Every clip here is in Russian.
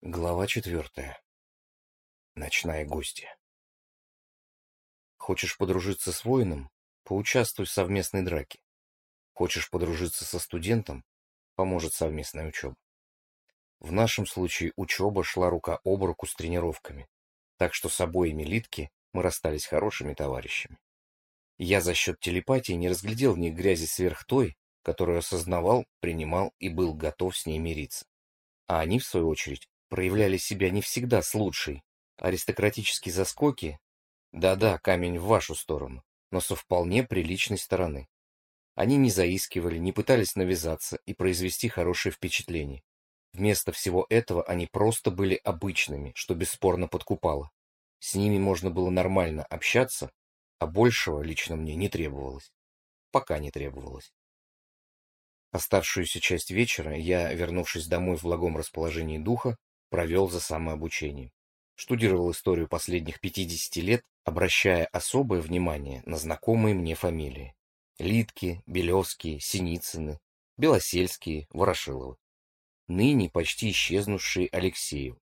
Глава четвертая. Ночная гостья. Хочешь подружиться с воином? Поучаствуй в совместной драке. Хочешь подружиться со студентом? Поможет совместная учеба. В нашем случае учеба шла рука об руку с тренировками, так что с обоими Литки мы расстались хорошими товарищами. Я за счет телепатии не разглядел в них грязи сверх той, которую осознавал, принимал и был готов с ней мириться. А они, в свою очередь, проявляли себя не всегда с лучшей. Аристократические заскоки, да-да, камень в вашу сторону, но со вполне приличной стороны. Они не заискивали, не пытались навязаться и произвести хорошее впечатление. Вместо всего этого они просто были обычными, что бесспорно подкупало. С ними можно было нормально общаться, а большего лично мне не требовалось. Пока не требовалось. Оставшуюся часть вечера я, вернувшись домой в благом расположении духа, провел за самообучением. Штудировал историю последних 50 лет, обращая особое внимание на знакомые мне фамилии. Литки, Белевские, Синицыны, Белосельские, Ворошиловы. Ныне почти исчезнувшие Алексеев.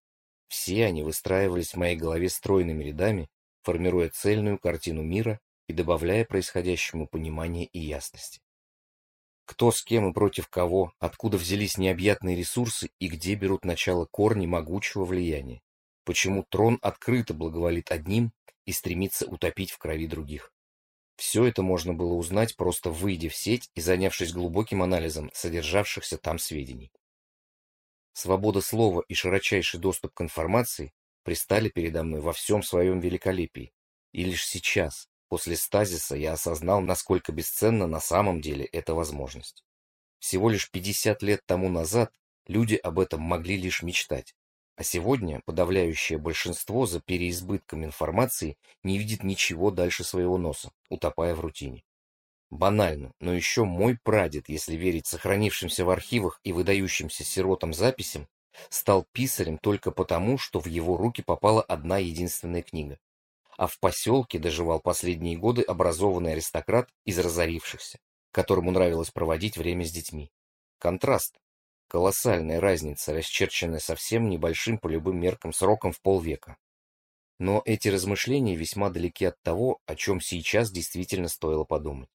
Все они выстраивались в моей голове стройными рядами, формируя цельную картину мира и добавляя происходящему понимание и ясности. Кто с кем и против кого, откуда взялись необъятные ресурсы и где берут начало корни могучего влияния. Почему трон открыто благоволит одним и стремится утопить в крови других. Все это можно было узнать, просто выйдя в сеть и занявшись глубоким анализом содержавшихся там сведений. Свобода слова и широчайший доступ к информации пристали передо мной во всем своем великолепии. И лишь сейчас, После стазиса я осознал, насколько бесценна на самом деле эта возможность. Всего лишь 50 лет тому назад люди об этом могли лишь мечтать. А сегодня подавляющее большинство за переизбытком информации не видит ничего дальше своего носа, утопая в рутине. Банально, но еще мой прадед, если верить сохранившимся в архивах и выдающимся сиротам записям, стал писарем только потому, что в его руки попала одна единственная книга а в поселке доживал последние годы образованный аристократ из разорившихся, которому нравилось проводить время с детьми. Контраст. Колоссальная разница, расчерченная совсем небольшим по любым меркам сроком в полвека. Но эти размышления весьма далеки от того, о чем сейчас действительно стоило подумать.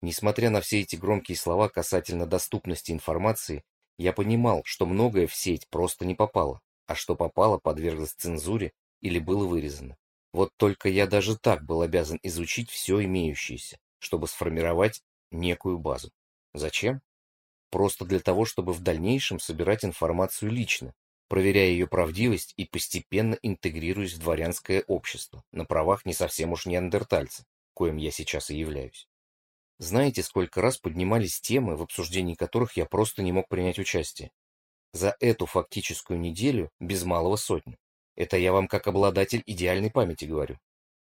Несмотря на все эти громкие слова касательно доступности информации, я понимал, что многое в сеть просто не попало, а что попало подверглось цензуре или было вырезано. Вот только я даже так был обязан изучить все имеющееся, чтобы сформировать некую базу. Зачем? Просто для того, чтобы в дальнейшем собирать информацию лично, проверяя ее правдивость и постепенно интегрируясь в дворянское общество, на правах не совсем уж неандертальца, коим я сейчас и являюсь. Знаете, сколько раз поднимались темы, в обсуждении которых я просто не мог принять участие? За эту фактическую неделю без малого сотни. Это я вам как обладатель идеальной памяти говорю.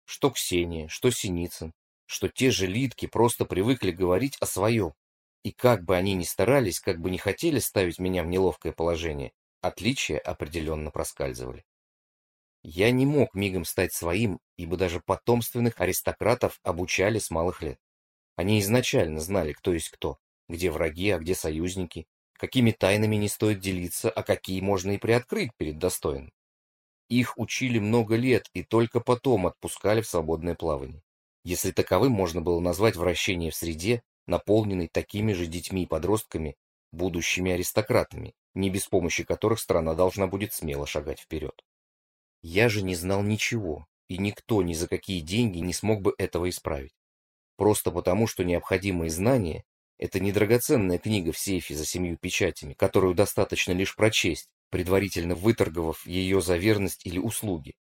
Что Ксения, что Синицын, что те же Литки просто привыкли говорить о своем. И как бы они ни старались, как бы не хотели ставить меня в неловкое положение, отличия определенно проскальзывали. Я не мог мигом стать своим, ибо даже потомственных аристократов обучали с малых лет. Они изначально знали, кто есть кто, где враги, а где союзники, какими тайнами не стоит делиться, а какие можно и приоткрыть перед достойным. Их учили много лет и только потом отпускали в свободное плавание. Если таковым можно было назвать вращение в среде, наполненной такими же детьми и подростками, будущими аристократами, не без помощи которых страна должна будет смело шагать вперед. Я же не знал ничего, и никто ни за какие деньги не смог бы этого исправить. Просто потому, что необходимые знания – это не драгоценная книга в сейфе за семью печатями, которую достаточно лишь прочесть, предварительно выторговав ее за верность или услуги.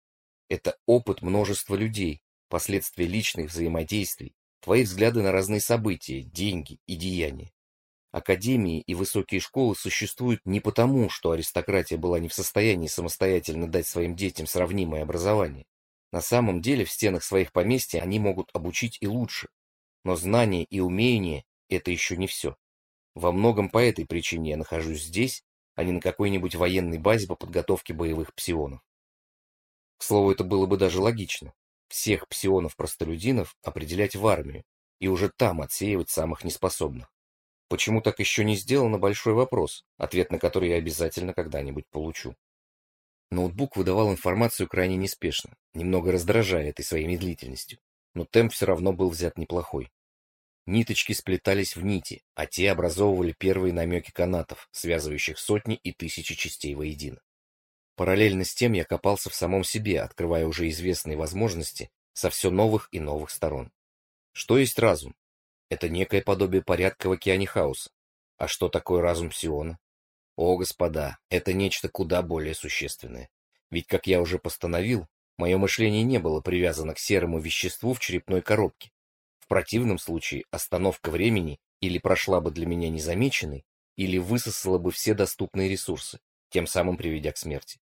Это опыт множества людей, последствия личных взаимодействий, твои взгляды на разные события, деньги и деяния. Академии и высокие школы существуют не потому, что аристократия была не в состоянии самостоятельно дать своим детям сравнимое образование. На самом деле в стенах своих поместья они могут обучить и лучше. Но знания и умения – это еще не все. Во многом по этой причине я нахожусь здесь а не на какой-нибудь военной базе по подготовке боевых псионов. К слову, это было бы даже логично. Всех псионов-простолюдинов определять в армию и уже там отсеивать самых неспособных. Почему так еще не сделано большой вопрос, ответ на который я обязательно когда-нибудь получу. Ноутбук выдавал информацию крайне неспешно, немного раздражая этой своей медлительностью, но темп все равно был взят неплохой. Ниточки сплетались в нити, а те образовывали первые намеки канатов, связывающих сотни и тысячи частей воедино. Параллельно с тем я копался в самом себе, открывая уже известные возможности со все новых и новых сторон. Что есть разум? Это некое подобие порядка в океане хаоса. А что такое разум Псиона? О, господа, это нечто куда более существенное. Ведь, как я уже постановил, мое мышление не было привязано к серому веществу в черепной коробке, в противном случае остановка времени или прошла бы для меня незамеченной, или высосала бы все доступные ресурсы, тем самым приведя к смерти.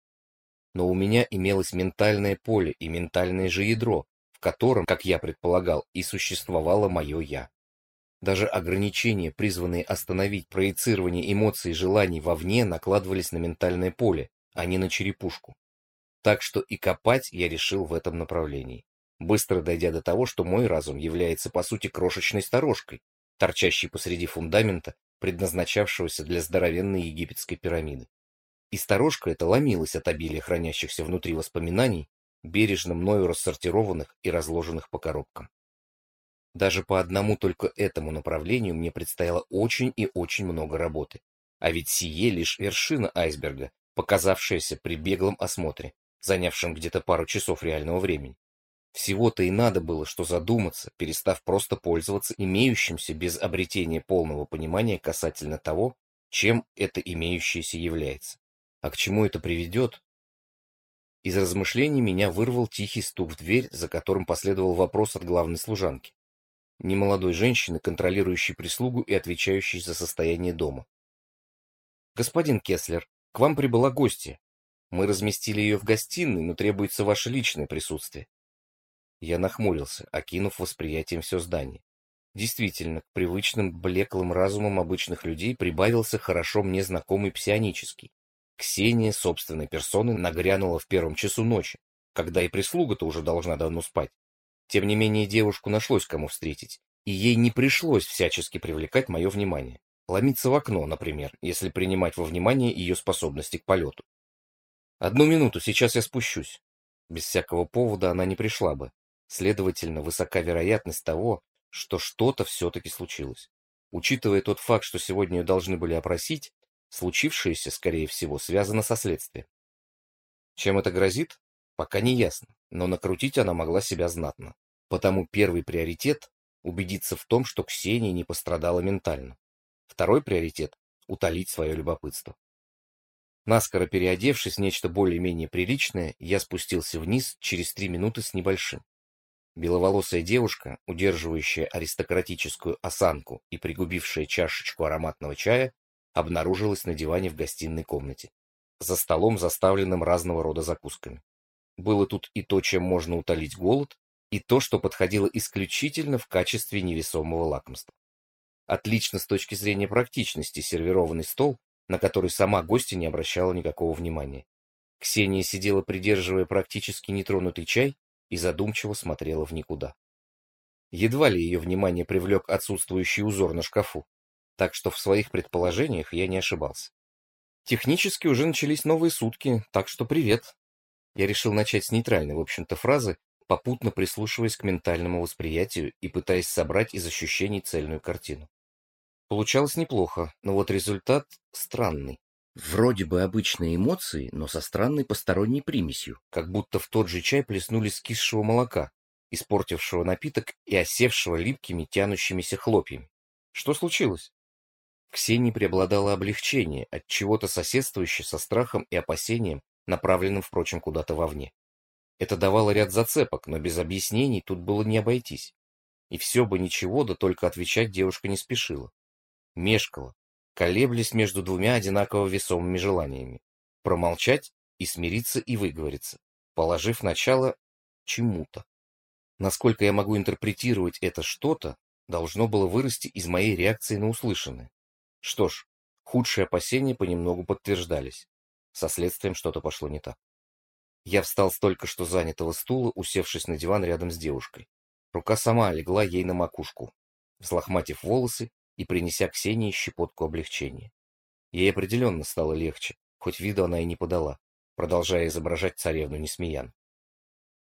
Но у меня имелось ментальное поле и ментальное же ядро, в котором, как я предполагал, и существовало мое «я». Даже ограничения, призванные остановить проецирование эмоций и желаний вовне, накладывались на ментальное поле, а не на черепушку. Так что и копать я решил в этом направлении быстро дойдя до того, что мой разум является по сути крошечной сторожкой, торчащей посреди фундамента, предназначавшегося для здоровенной египетской пирамиды. И сторожка эта ломилась от обилия хранящихся внутри воспоминаний, бережно мною рассортированных и разложенных по коробкам. Даже по одному только этому направлению мне предстояло очень и очень много работы. А ведь сие лишь вершина айсберга, показавшаяся при беглом осмотре, занявшем где-то пару часов реального времени. Всего-то и надо было, что задуматься, перестав просто пользоваться имеющимся без обретения полного понимания касательно того, чем это имеющееся является. А к чему это приведет? Из размышлений меня вырвал тихий стук в дверь, за которым последовал вопрос от главной служанки. Немолодой женщины, контролирующей прислугу и отвечающей за состояние дома. «Господин Кеслер, к вам прибыла гостья. Мы разместили ее в гостиной, но требуется ваше личное присутствие». Я нахмурился, окинув восприятием все здание. Действительно, к привычным блеклым разумам обычных людей прибавился хорошо мне знакомый псионический. Ксения собственной персоной нагрянула в первом часу ночи, когда и прислуга-то уже должна давно спать. Тем не менее, девушку нашлось кому встретить, и ей не пришлось всячески привлекать мое внимание. Ломиться в окно, например, если принимать во внимание ее способности к полету. Одну минуту, сейчас я спущусь. Без всякого повода она не пришла бы, Следовательно, высока вероятность того, что что-то все-таки случилось. Учитывая тот факт, что сегодня ее должны были опросить, случившееся, скорее всего, связано со следствием. Чем это грозит? Пока не ясно, но накрутить она могла себя знатно. Потому первый приоритет – убедиться в том, что Ксения не пострадала ментально. Второй приоритет – утолить свое любопытство. Наскоро переодевшись в нечто более-менее приличное, я спустился вниз через три минуты с небольшим. Беловолосая девушка, удерживающая аристократическую осанку и пригубившая чашечку ароматного чая, обнаружилась на диване в гостиной комнате, за столом, заставленным разного рода закусками. Было тут и то, чем можно утолить голод, и то, что подходило исключительно в качестве невесомого лакомства. Отлично с точки зрения практичности сервированный стол, на который сама гостья не обращала никакого внимания. Ксения сидела, придерживая практически нетронутый чай, и задумчиво смотрела в никуда. Едва ли ее внимание привлек отсутствующий узор на шкафу, так что в своих предположениях я не ошибался. Технически уже начались новые сутки, так что привет. Я решил начать с нейтральной, в общем-то, фразы, попутно прислушиваясь к ментальному восприятию и пытаясь собрать из ощущений цельную картину. Получалось неплохо, но вот результат странный. Вроде бы обычные эмоции, но со странной посторонней примесью, как будто в тот же чай плеснули скисшего молока, испортившего напиток и осевшего липкими тянущимися хлопьями. Что случилось? Ксении преобладало облегчение от чего-то соседствующее со страхом и опасением, направленным, впрочем, куда-то вовне. Это давало ряд зацепок, но без объяснений тут было не обойтись. И все бы ничего, да только отвечать девушка не спешила. Мешкала, колеблясь между двумя одинаково весомыми желаниями – промолчать и смириться и выговориться, положив начало чему-то. Насколько я могу интерпретировать это что-то, должно было вырасти из моей реакции на услышанное. Что ж, худшие опасения понемногу подтверждались. Со следствием что-то пошло не так. Я встал с только что занятого стула, усевшись на диван рядом с девушкой. Рука сама легла ей на макушку. Взлохматив волосы, и принеся Ксении щепотку облегчения. Ей определенно стало легче, хоть виду она и не подала. продолжая изображать царевну Несмеян.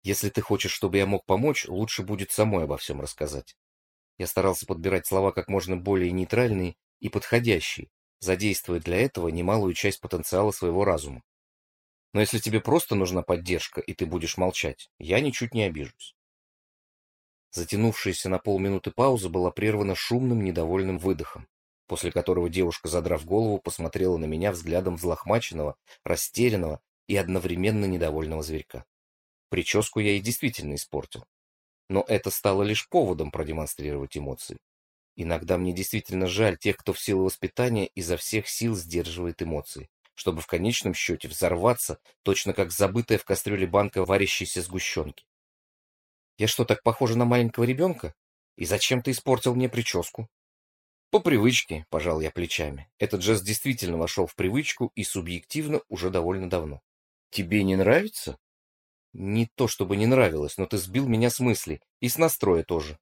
Если ты хочешь, чтобы я мог помочь, лучше будет самой обо всем рассказать. Я старался подбирать слова как можно более нейтральные и подходящие, задействуя для этого немалую часть потенциала своего разума. Но если тебе просто нужна поддержка, и ты будешь молчать, я ничуть не обижусь. Затянувшаяся на полминуты пауза была прервана шумным недовольным выдохом, после которого девушка, задрав голову, посмотрела на меня взглядом взлохмаченного, растерянного и одновременно недовольного зверька. Прическу я и действительно испортил. Но это стало лишь поводом продемонстрировать эмоции. Иногда мне действительно жаль тех, кто в силу воспитания изо всех сил сдерживает эмоции, чтобы в конечном счете взорваться, точно как забытая в кастрюле банка варящейся сгущенки. Я что, так похожа на маленького ребенка? И зачем ты испортил мне прическу? По привычке, пожал я плечами. Этот жест действительно вошел в привычку и субъективно уже довольно давно. Тебе не нравится? Не то чтобы не нравилось, но ты сбил меня с мысли. И с настроя тоже.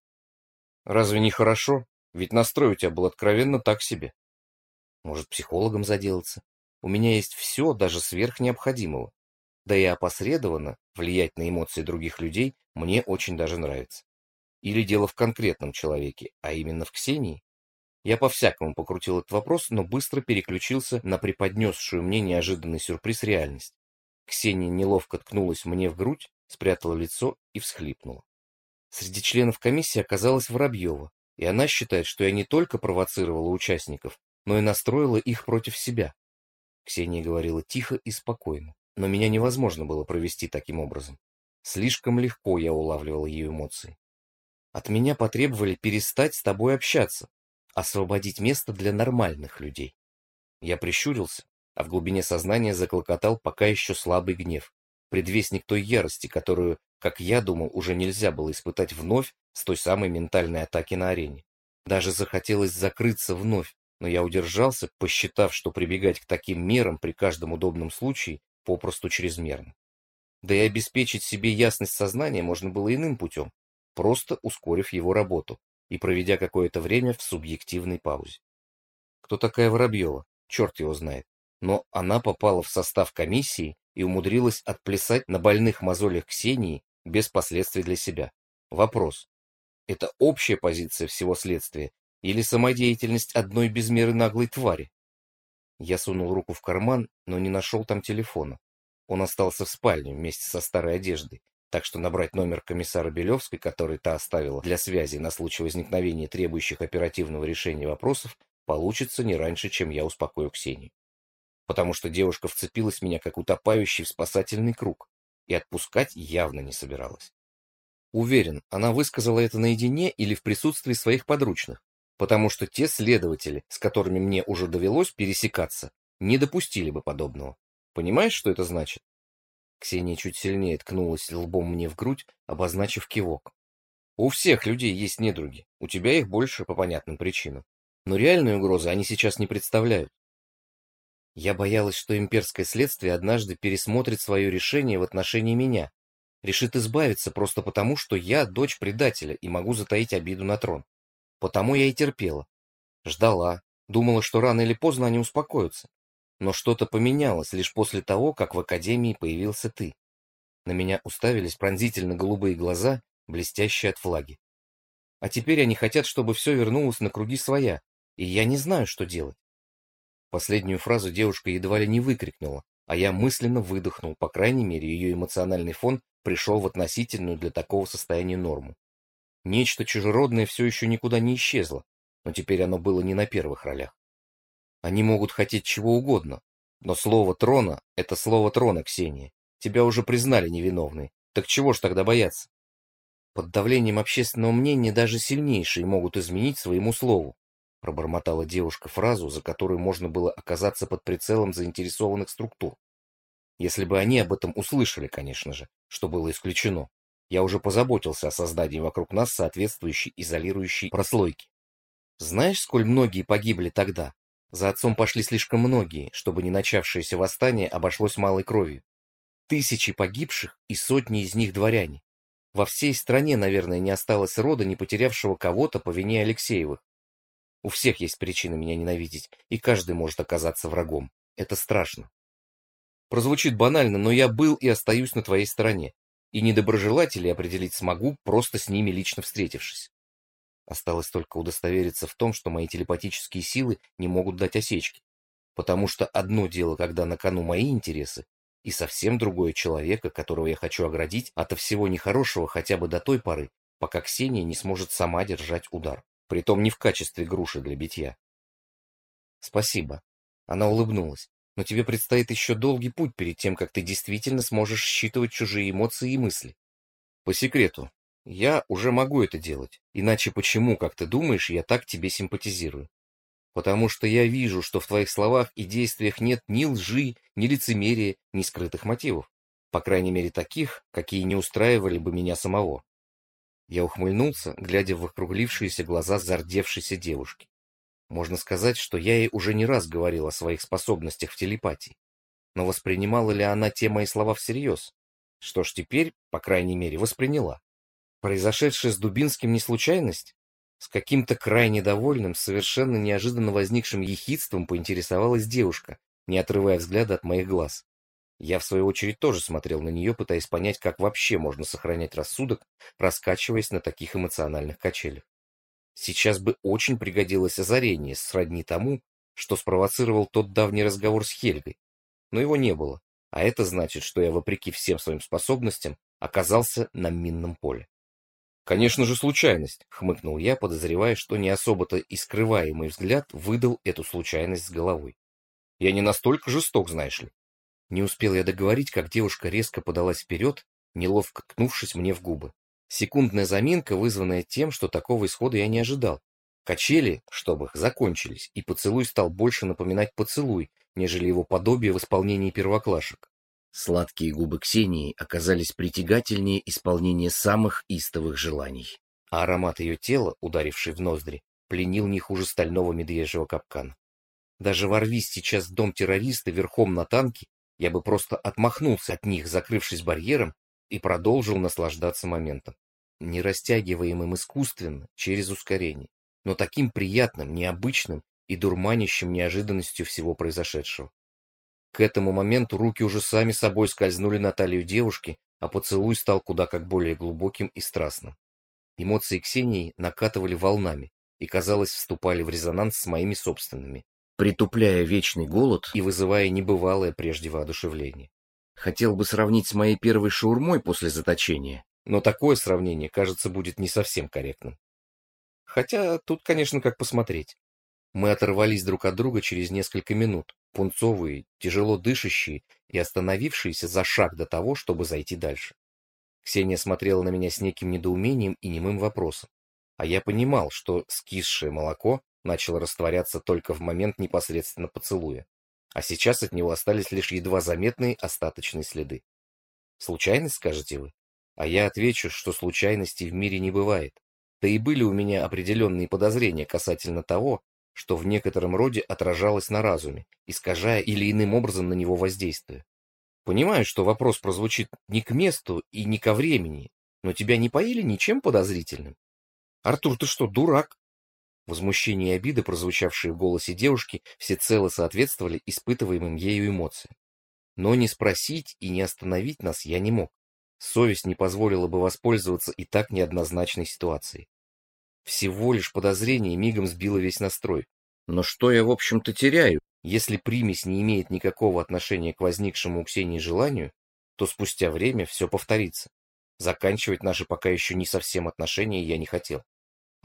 Разве не хорошо? Ведь настрой у тебя был откровенно так себе. Может, психологом заделаться? У меня есть все, даже сверх необходимого. Да и опосредованно влиять на эмоции других людей мне очень даже нравится. Или дело в конкретном человеке, а именно в Ксении? Я по-всякому покрутил этот вопрос, но быстро переключился на преподнесшую мне неожиданный сюрприз реальность. Ксения неловко ткнулась мне в грудь, спрятала лицо и всхлипнула. Среди членов комиссии оказалась Воробьева, и она считает, что я не только провоцировала участников, но и настроила их против себя. Ксения говорила тихо и спокойно, но меня невозможно было провести таким образом. Слишком легко я улавливал ее эмоции. От меня потребовали перестать с тобой общаться, освободить место для нормальных людей. Я прищурился, а в глубине сознания заклокотал пока еще слабый гнев, предвестник той ярости, которую, как я думал, уже нельзя было испытать вновь с той самой ментальной атаки на арене. Даже захотелось закрыться вновь, но я удержался, посчитав, что прибегать к таким мерам при каждом удобном случае попросту чрезмерно. Да и обеспечить себе ясность сознания можно было иным путем, просто ускорив его работу и проведя какое-то время в субъективной паузе. Кто такая Воробьева? Черт его знает но она попала в состав комиссии и умудрилась отплясать на больных мозолях Ксении без последствий для себя. Вопрос. Это общая позиция всего следствия или самодеятельность одной без меры наглой твари? Я сунул руку в карман, но не нашел там телефона. Он остался в спальне вместе со старой одеждой, так что набрать номер комиссара Белевской, который та оставила для связи на случай возникновения требующих оперативного решения вопросов, получится не раньше, чем я успокою Ксению потому что девушка вцепилась в меня, как утопающий в спасательный круг, и отпускать явно не собиралась. Уверен, она высказала это наедине или в присутствии своих подручных, потому что те следователи, с которыми мне уже довелось пересекаться, не допустили бы подобного. Понимаешь, что это значит? Ксения чуть сильнее ткнулась лбом мне в грудь, обозначив кивок. У всех людей есть недруги, у тебя их больше по понятным причинам. Но реальной угрозы они сейчас не представляют. Я боялась, что имперское следствие однажды пересмотрит свое решение в отношении меня, решит избавиться просто потому, что я дочь предателя и могу затаить обиду на трон. Потому я и терпела. Ждала, думала, что рано или поздно они успокоятся. Но что-то поменялось лишь после того, как в академии появился ты. На меня уставились пронзительно голубые глаза, блестящие от флаги. А теперь они хотят, чтобы все вернулось на круги своя, и я не знаю, что делать. Последнюю фразу девушка едва ли не выкрикнула, а я мысленно выдохнул, по крайней мере, ее эмоциональный фон пришел в относительную для такого состояния норму. Нечто чужеродное все еще никуда не исчезло, но теперь оно было не на первых ролях. Они могут хотеть чего угодно, но слово трона — это слово трона, Ксения. Тебя уже признали невиновной, так чего ж тогда бояться? Под давлением общественного мнения даже сильнейшие могут изменить своему слову пробормотала девушка фразу, за которую можно было оказаться под прицелом заинтересованных структур. Если бы они об этом услышали, конечно же, что было исключено. Я уже позаботился о создании вокруг нас соответствующей изолирующей прослойки. Знаешь, сколь многие погибли тогда? За отцом пошли слишком многие, чтобы не начавшееся восстание обошлось малой кровью. Тысячи погибших и сотни из них дворяне. Во всей стране, наверное, не осталось рода, не потерявшего кого-то по вине Алексеевых. У всех есть причины меня ненавидеть, и каждый может оказаться врагом. Это страшно. Прозвучит банально, но я был и остаюсь на твоей стороне. И недоброжелателей определить смогу, просто с ними лично встретившись. Осталось только удостовериться в том, что мои телепатические силы не могут дать осечки. Потому что одно дело, когда на кону мои интересы, и совсем другое человека, которого я хочу оградить ото всего нехорошего хотя бы до той поры, пока Ксения не сможет сама держать удар. Притом не в качестве груши для битья. Спасибо. Она улыбнулась. Но тебе предстоит еще долгий путь перед тем, как ты действительно сможешь считывать чужие эмоции и мысли. По секрету, я уже могу это делать. Иначе почему, как ты думаешь, я так тебе симпатизирую? Потому что я вижу, что в твоих словах и действиях нет ни лжи, ни лицемерия, ни скрытых мотивов. По крайней мере, таких, какие не устраивали бы меня самого. Я ухмыльнулся, глядя в округлившиеся глаза зардевшейся девушки. Можно сказать, что я ей уже не раз говорил о своих способностях в телепатии. Но воспринимала ли она те мои слова всерьез? Что ж, теперь, по крайней мере, восприняла. Произошедшее с Дубинским не случайность? С каким-то крайне довольным, совершенно неожиданно возникшим ехидством поинтересовалась девушка, не отрывая взгляда от моих глаз. Я, в свою очередь, тоже смотрел на нее, пытаясь понять, как вообще можно сохранять рассудок, раскачиваясь на таких эмоциональных качелях. Сейчас бы очень пригодилось озарение, сродни тому, что спровоцировал тот давний разговор с Хельгой. Но его не было, а это значит, что я, вопреки всем своим способностям, оказался на минном поле. «Конечно же, случайность», — хмыкнул я, подозревая, что не особо-то и скрываемый взгляд выдал эту случайность с головой. «Я не настолько жесток, знаешь ли». Не успел я договорить, как девушка резко подалась вперед, неловко ткнувшись мне в губы. Секундная заминка, вызванная тем, что такого исхода я не ожидал. Качели, чтобы их, закончились, и поцелуй стал больше напоминать поцелуй, нежели его подобие в исполнении первоклашек. Сладкие губы Ксении оказались притягательнее исполнения самых истовых желаний, а аромат ее тела, ударивший в ноздри, пленил не хуже стального медвежьего капкана. Даже ворвись сейчас в дом террориста верхом на танке, я бы просто отмахнулся от них, закрывшись барьером, и продолжил наслаждаться моментом. Не растягиваемым искусственно, через ускорение, но таким приятным, необычным и дурманящим неожиданностью всего произошедшего. К этому моменту руки уже сами собой скользнули на талию девушки, а поцелуй стал куда как более глубоким и страстным. Эмоции Ксении накатывали волнами и, казалось, вступали в резонанс с моими собственными, притупляя вечный голод и вызывая небывалое прежде воодушевление. Хотел бы сравнить с моей первой шаурмой после заточения, но такое сравнение, кажется, будет не совсем корректным. Хотя тут, конечно, как посмотреть. Мы оторвались друг от друга через несколько минут, пунцовые, тяжело дышащие и остановившиеся за шаг до того, чтобы зайти дальше. Ксения смотрела на меня с неким недоумением и немым вопросом. А я понимал, что скисшее молоко начало растворяться только в момент непосредственно поцелуя. А сейчас от него остались лишь едва заметные остаточные следы. Случайность, скажете вы? А я отвечу, что случайностей в мире не бывает. Да и были у меня определенные подозрения касательно того, что в некотором роде отражалось на разуме, искажая или иным образом на него воздействие. Понимаю, что вопрос прозвучит не к месту и не ко времени, но тебя не поили ничем подозрительным? Артур, ты что, дурак? Возмущение и обида, прозвучавшие в голосе девушки, всецело соответствовали испытываемым ею эмоциям. Но не спросить и не остановить нас я не мог. Совесть не позволила бы воспользоваться и так неоднозначной ситуацией. Всего лишь подозрение мигом сбило весь настрой. Но что я, в общем-то, теряю? Если примесь не имеет никакого отношения к возникшему у Ксении желанию, то спустя время все повторится. Заканчивать наши пока еще не совсем отношения я не хотел.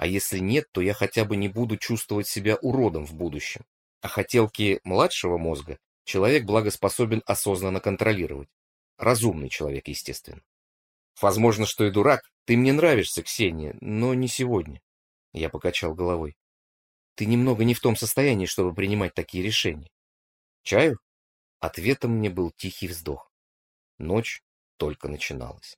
А если нет, то я хотя бы не буду чувствовать себя уродом в будущем. А хотелки младшего мозга человек благоспособен осознанно контролировать. Разумный человек, естественно. Возможно, что и дурак. Ты мне нравишься, Ксения, но не сегодня. Я покачал головой. Ты немного не в том состоянии, чтобы принимать такие решения. Чаю? Ответом мне был тихий вздох. Ночь только начиналась.